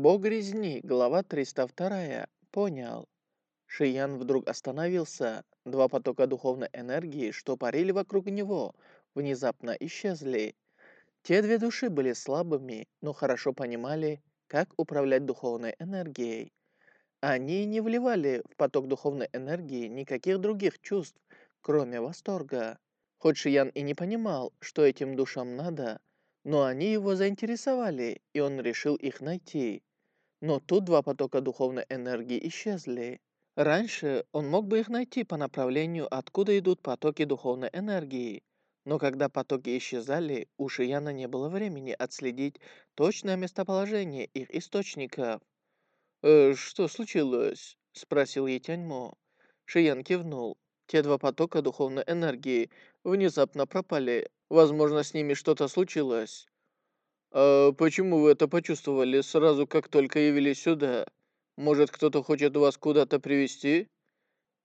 Бог резни, глава 302. Понял. Шиян вдруг остановился. Два потока духовной энергии, что парили вокруг него, внезапно исчезли. Те две души были слабыми, но хорошо понимали, как управлять духовной энергией. Они не вливали в поток духовной энергии никаких других чувств, кроме восторга. Хоть Шиян и не понимал, что этим душам надо, но они его заинтересовали, и он решил их найти. Но тут два потока духовной энергии исчезли. Раньше он мог бы их найти по направлению, откуда идут потоки духовной энергии. Но когда потоки исчезали, у Шияна не было времени отследить точное местоположение их источников. «Э, «Что случилось?» — спросил Етяньмо. Шиян кивнул. Те два потока духовной энергии внезапно пропали. Возможно, с ними что-то случилось. «А почему вы это почувствовали сразу, как только явились сюда? Может, кто-то хочет вас куда-то привести?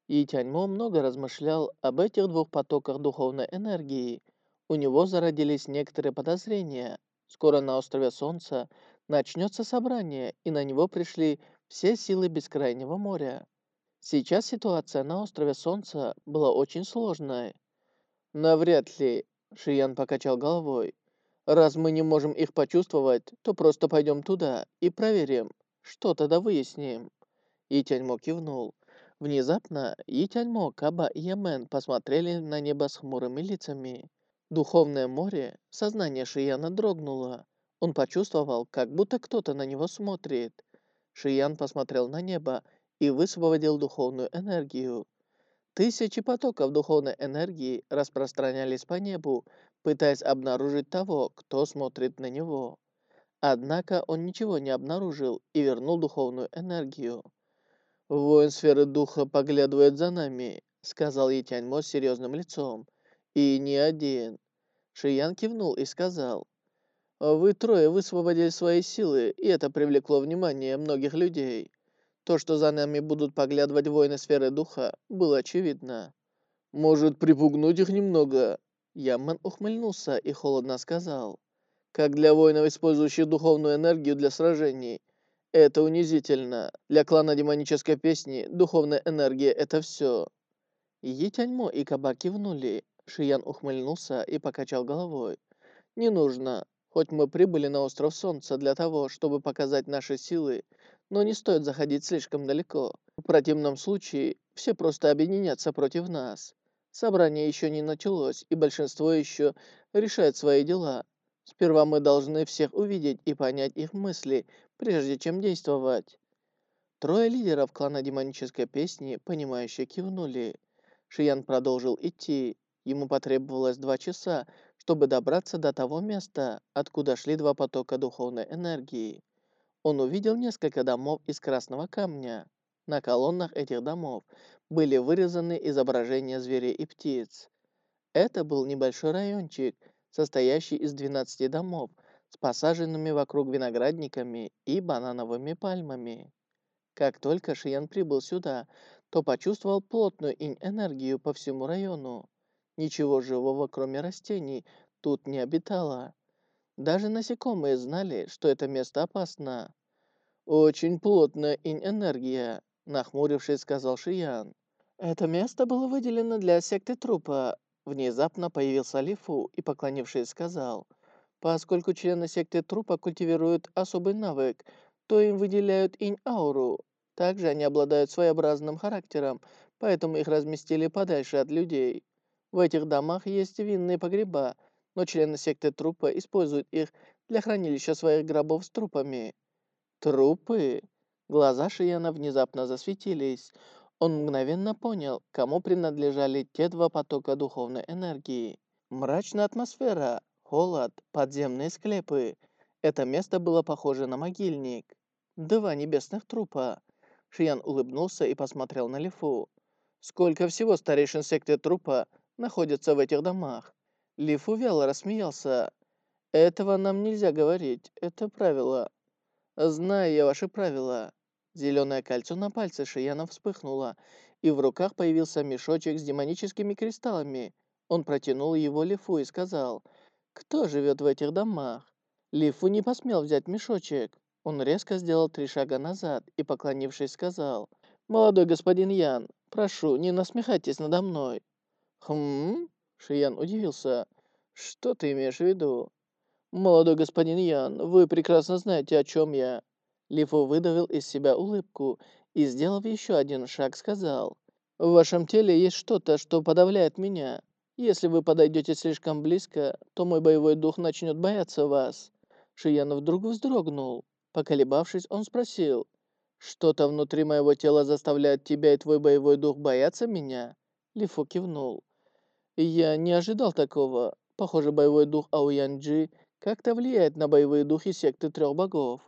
И Тяньмо много размышлял об этих двух потоках духовной энергии. У него зародились некоторые подозрения. Скоро на острове Солнца начнется собрание, и на него пришли все силы Бескрайнего моря. Сейчас ситуация на острове Солнца была очень сложной. «Навряд ли», — Шиян покачал головой. «Раз мы не можем их почувствовать, то просто пойдем туда и проверим. Что тогда выясним?» И Тяньмо кивнул. Внезапно И Тяньмо, Каба и Ямен посмотрели на небо с хмурыми лицами. Духовное море, сознание Шияна дрогнуло. Он почувствовал, как будто кто-то на него смотрит. Шиян посмотрел на небо и высвободил духовную энергию. Тысячи потоков духовной энергии распространялись по небу, пытаясь обнаружить того, кто смотрит на него. Однако он ничего не обнаружил и вернул духовную энергию. «Воин сферы духа поглядывает за нами», — сказал Етяньмо с серьезным лицом. «И не один». Шиян кивнул и сказал, «Вы трое высвободили свои силы, и это привлекло внимание многих людей. То, что за нами будут поглядывать воины сферы духа, было очевидно. Может, припугнуть их немного?» Яман ухмыльнулся и холодно сказал, «Как для воинов, использующих духовную энергию для сражений. Это унизительно. Для клана демонической песни духовная энергия — это все». Етяньмо и Каба кивнули. Шиян ухмыльнулся и покачал головой. «Не нужно. Хоть мы прибыли на остров Солнца для того, чтобы показать наши силы, но не стоит заходить слишком далеко. В противном случае все просто объединятся против нас. Собрание еще не началось, и большинство еще решает свои дела. Сперва мы должны всех увидеть и понять их мысли, прежде чем действовать. Трое лидеров клана демонической песни, понимающе кивнули. Шиян продолжил идти. Ему потребовалось два часа, чтобы добраться до того места, откуда шли два потока духовной энергии. Он увидел несколько домов из красного камня. На колоннах этих домов были вырезаны изображения зверей и птиц. Это был небольшой райончик, состоящий из 12 домов, с посаженными вокруг виноградниками и банановыми пальмами. Как только Шиян прибыл сюда, то почувствовал плотную инь-энергию по всему району. Ничего живого, кроме растений, тут не обитало. Даже насекомые знали, что это место опасно. «Очень плотная инь-энергия», — нахмурившись, сказал Шиян. «Это место было выделено для секты трупа». Внезапно появился Лифу и, поклонившись, сказал, «Поскольку члены секты трупа культивируют особый навык, то им выделяют инь-ауру. Также они обладают своеобразным характером, поэтому их разместили подальше от людей. В этих домах есть винные погреба, но члены секты трупа используют их для хранилища своих гробов с трупами. Трупы? Глаза Шияна внезапно засветились. Он мгновенно понял, кому принадлежали те два потока духовной энергии. Мрачная атмосфера, холод, подземные склепы. Это место было похоже на могильник. Два небесных трупа. Шиян улыбнулся и посмотрел на Лифу. «Сколько всего старейшин секты трупа находятся в этих домах. Лифу вяло рассмеялся. Этого нам нельзя говорить, это правило. Знаю я ваши правила. Зеленое кольцо на пальце Шияна вспыхнуло, и в руках появился мешочек с демоническими кристаллами. Он протянул его Лифу и сказал, «Кто живет в этих домах?» Лифу не посмел взять мешочек. Он резко сделал три шага назад и, поклонившись, сказал, «Молодой господин Ян, прошу, не насмехайтесь надо мной». «Хм?» Шиян удивился. «Что ты имеешь в виду?» «Молодой господин Ян, вы прекрасно знаете, о чем я». Лифу выдавил из себя улыбку и, сделав еще один шаг, сказал, «В вашем теле есть что-то, что подавляет меня. Если вы подойдете слишком близко, то мой боевой дух начнет бояться вас». Шиян вдруг вздрогнул. Поколебавшись, он спросил, «Что-то внутри моего тела заставляет тебя и твой боевой дух бояться меня?» Лифу кивнул. «Я не ожидал такого. Похоже, боевой дух Ауянджи как-то влияет на боевые духи секты трех богов.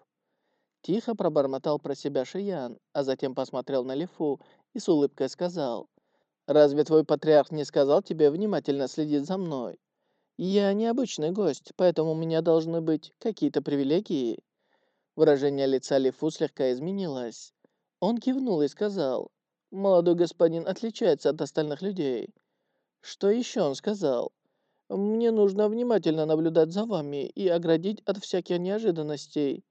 Тихо пробормотал про себя Шиян, а затем посмотрел на Лифу и с улыбкой сказал, «Разве твой патриарх не сказал тебе внимательно следить за мной? Я необычный гость, поэтому у меня должны быть какие-то привилегии». Выражение лица Лифу слегка изменилось. Он кивнул и сказал, «Молодой господин отличается от остальных людей». Что еще он сказал? Мне нужно внимательно наблюдать за вами и оградить от всяких неожиданностей.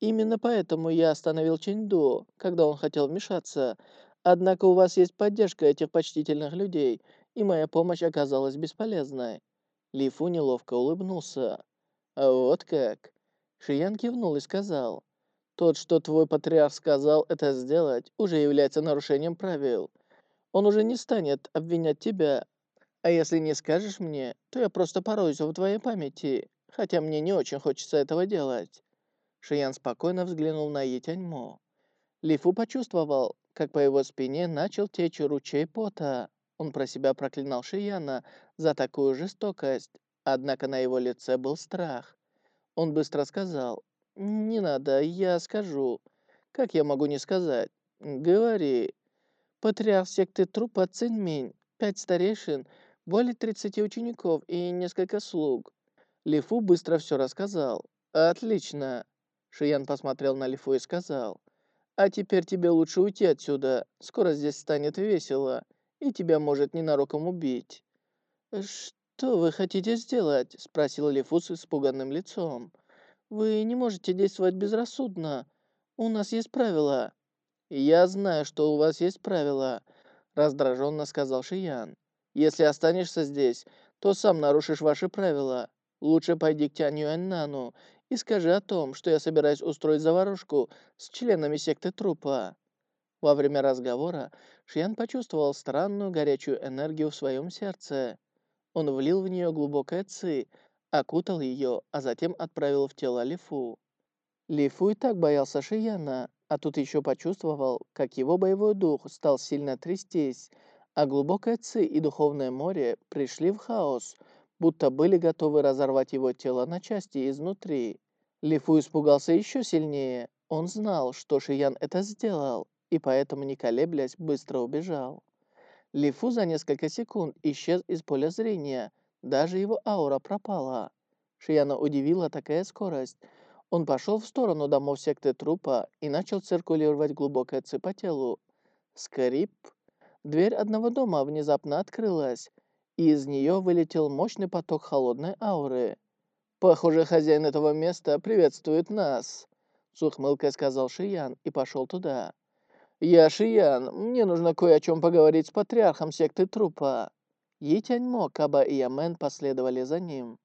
Именно поэтому я остановил Чэньду, когда он хотел вмешаться. Однако у вас есть поддержка этих почтительных людей, и моя помощь оказалась бесполезной». Ли Фу неловко улыбнулся. «А вот как?» Шиян кивнул и сказал. «Тот, что твой патриарх сказал это сделать, уже является нарушением правил. Он уже не станет обвинять тебя, а если не скажешь мне, то я просто пороюсь в твоей памяти, хотя мне не очень хочется этого делать». Шиян спокойно взглянул на Етяньмо. Лифу почувствовал, как по его спине начал течь ручей пота. Он про себя проклинал Шияна за такую жестокость, однако на его лице был страх. Он быстро сказал, «Не надо, я скажу». «Как я могу не сказать?» «Говори». Патриарх секты трупа Цинминь, пять старейшин более 30 учеников и несколько слуг. Лифу быстро все рассказал. «Отлично!» Шиян посмотрел на Лифу и сказал. «А теперь тебе лучше уйти отсюда. Скоро здесь станет весело, и тебя может ненароком убить». «Что вы хотите сделать?» — спросил Лифу с испуганным лицом. «Вы не можете действовать безрассудно. У нас есть правила». «Я знаю, что у вас есть правила», — раздраженно сказал Шиян. Если останешься здесь, то сам нарушишь ваши правила. Лучше пойди к Тянь Юэннану и скажи о том, что я собираюсь устроить заварушку с членами секты трупа». Во время разговора Шиян почувствовал странную горячую энергию в своем сердце. Он влил в нее глубокое ци, окутал ее, а затем отправил в тело Лифу. Лифу и так боялся Шияна, а тут еще почувствовал, как его боевой дух стал сильно трястись, а глубокое ци и духовное море пришли в хаос, будто были готовы разорвать его тело на части изнутри. Лифу испугался еще сильнее. Он знал, что Шиян это сделал, и поэтому, не колеблясь, быстро убежал. Лифу за несколько секунд исчез из поля зрения, даже его аура пропала. Шияна удивила такая скорость. Он пошел в сторону домов секты трупа и начал циркулировать глубокое ци по телу. Скрип. Дверь одного дома внезапно открылась, и из нее вылетел мощный поток холодной ауры. «Похоже, хозяин этого места приветствует нас», — с ухмылкой сказал Шиян и пошел туда. «Я Шиян, мне нужно кое о чем поговорить с патриархом секты трупа». Етяньмо, Каба и Ямен последовали за ним.